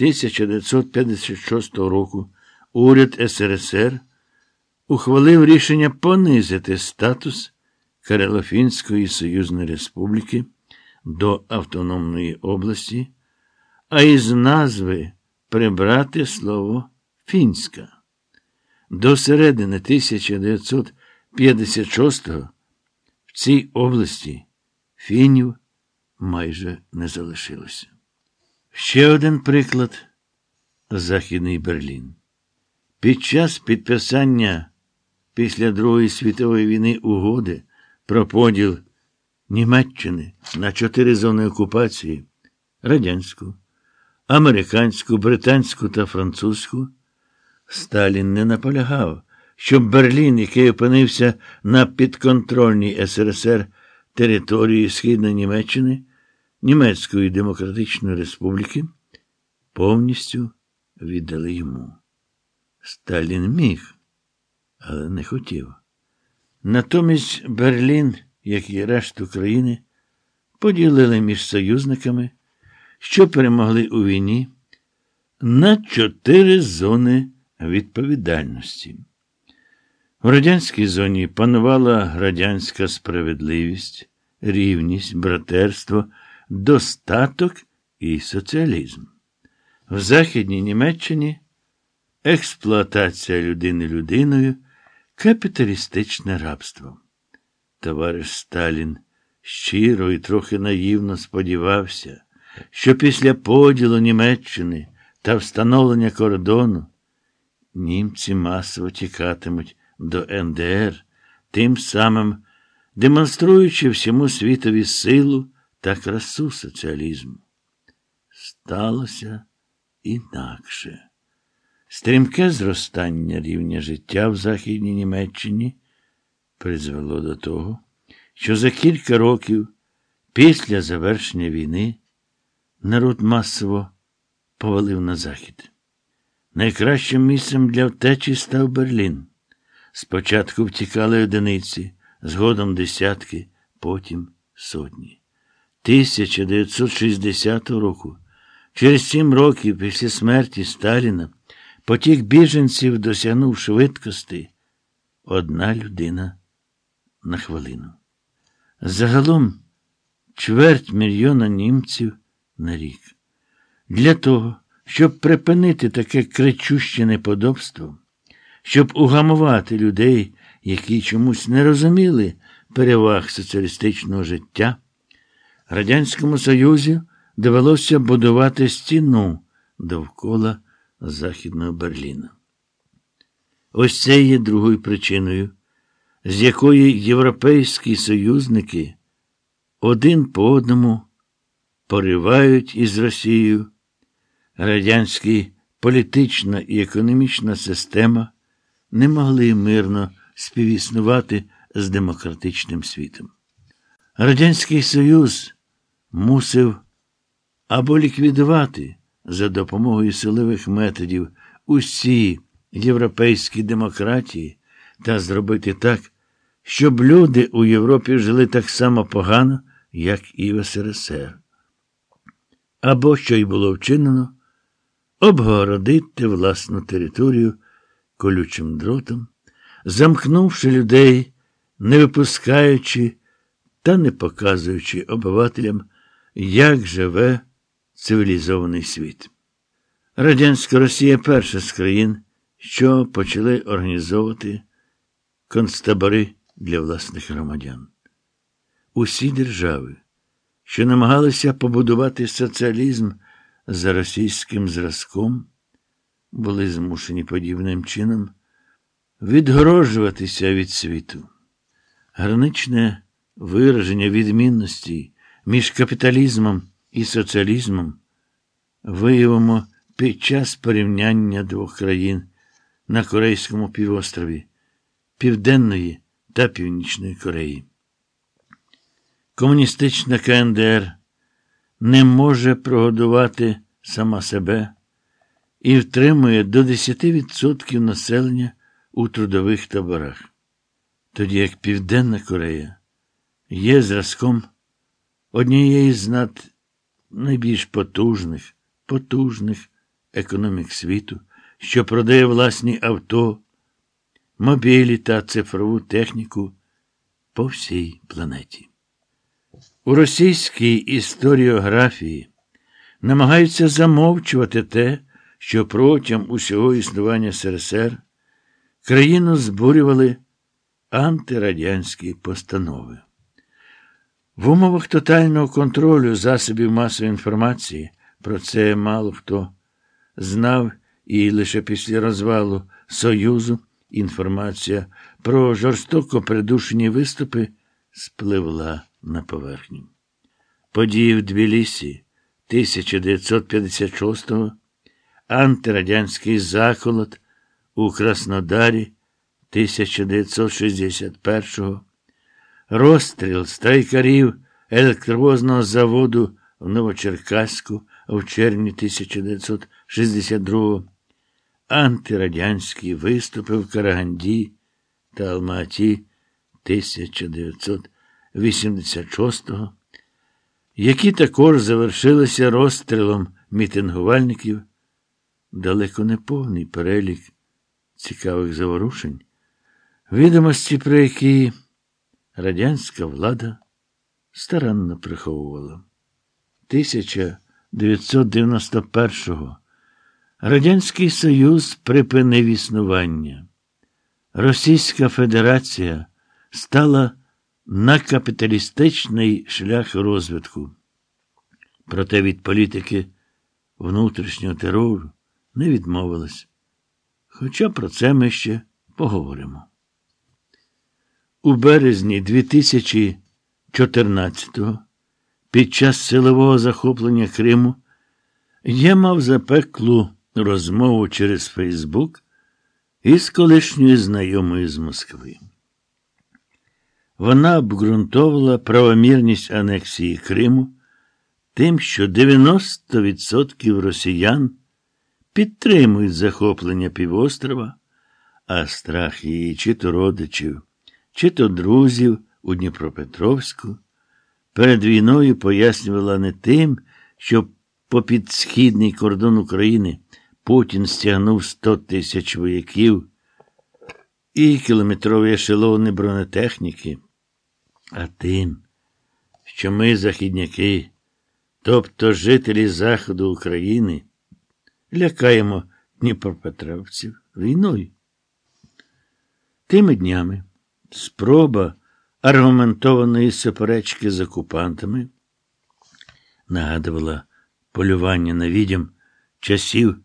1956 року уряд СРСР ухвалив рішення понизити статус Карелофінської Союзної Республіки до Автономної області, а із назви прибрати слово фінська. До середини 1956-го в цій області фінів майже не залишилося. Ще один приклад Західний Берлін. Під час підписання після Другої світової війни угоди про поділ Німеччини на чотири зони окупації радянську, американську, британську та французьку, Сталін не наполягав, щоб Берлін, який опинився на підконтрольній СРСР території Східної Німеччини, Німецької Демократичної Республіки, повністю віддали йому. Сталін міг, але не хотів. Натомість Берлін, як і решту країни, поділили між союзниками, що перемогли у війні, на чотири зони відповідальності. В радянській зоні панувала радянська справедливість, рівність, братерство, достаток і соціалізм. В Західній Німеччині експлуатація людини людиною, капіталістичне рабство. Товариш Сталін щиро і трохи наївно сподівався, що після поділу Німеччини та встановлення кордону німці масово тікатимуть до НДР, тим самим демонструючи всьому світові силу та красу соціалізму. Сталося інакше. Стрімке зростання рівня життя в Західній Німеччині призвело до того, що за кілька років після завершення війни народ масово повалив на захід. Найкращим місцем для втечі став Берлін. Спочатку втікали одиниці, згодом десятки, потім сотні. 1960 року, через сім років після смерті Сталіна, потік біженців досягнув швидкості одна людина на хвилину. Загалом чверть мільйона німців на рік. Для того, щоб припинити таке кричуще неподобство, щоб угамувати людей, які чомусь не розуміли переваг соціалістичного життя, Радянському Союзі довелося будувати стіну довкола Західного Берліна. Ось це є другою причиною, з якої європейські союзники один по одному поривають із Росією радянська політична і економічна система не могли мирно співіснувати з демократичним світом. Радянський Союз мусив або ліквідувати за допомогою силових методів усі європейські демократії та зробити так, щоб люди у Європі жили так само погано, як і в СРСР. Або, що й було вчинено, обгородити власну територію колючим дротом, замкнувши людей, не випускаючи та не показуючи обивателям, як живе цивілізований світ. Радянська Росія перша з країн, що почали організовувати концтабори для власних громадян. Усі держави, що намагалися побудувати соціалізм за російським зразком, були змушені подібним чином відгорожуватися від світу. Граничне вираження відмінності між капіталізмом і соціалізмом виявимо під час порівняння двох країн на Корейському півострові Південної та Північної Кореї. Комуністична КНДР не може прогодувати сама себе і втримує до 10% населення у трудових таборах, тоді як Південна Корея є зразком однієї з над найбільш потужних, потужних економік світу, що продає власні авто, мобілі та цифрову техніку по всій планеті. У російській історіографії намагаються замовчувати те, що протягом усього існування СРСР країну збурювали антирадянські постанови. В умовах тотального контролю засобів масової інформації про це мало хто знав, і лише після розвалу Союзу інформація про жорстоко придушені виступи спливла на поверхню. Події в Тбілісі 1956-го, антирадянський заколот у Краснодарі 1961-го, розстріл страйкарів електровозного заводу в Новочеркаську в червні 1962-го, антирадянські виступи в Караганді та Алматі 1986-го, які також завершилися розстрілом мітингувальників, далеко не повний перелік цікавих заворушень, відомості, про які радянська влада старанно приховувала. 1991-го Радянський Союз припинив існування. Російська Федерація стала на капіталістичний шлях розвитку. Проте від політики внутрішнього терору не відмовилась. Хоча про це ми ще поговоримо. У березні 2014-го, під час силового захоплення Криму, я мав запеклу розмову через Фейсбук із колишньою знайомою з Москви. Вона обґрунтовувала правомірність анексії Криму тим, що 90% росіян підтримують захоплення півострова, а страх її чи то родичів, чи то друзів у Дніпропетровську перед війною пояснювала не тим, що попід східний кордон України Путін стягнув 100 тисяч вояків і кілометрові ешелони бронетехніки, а тим, що ми, західняки, тобто жителі Заходу України, лякаємо Дніпропетровців війною. Тими днями спроба аргументованої суперечки з окупантами нагадувала полювання на відьом часів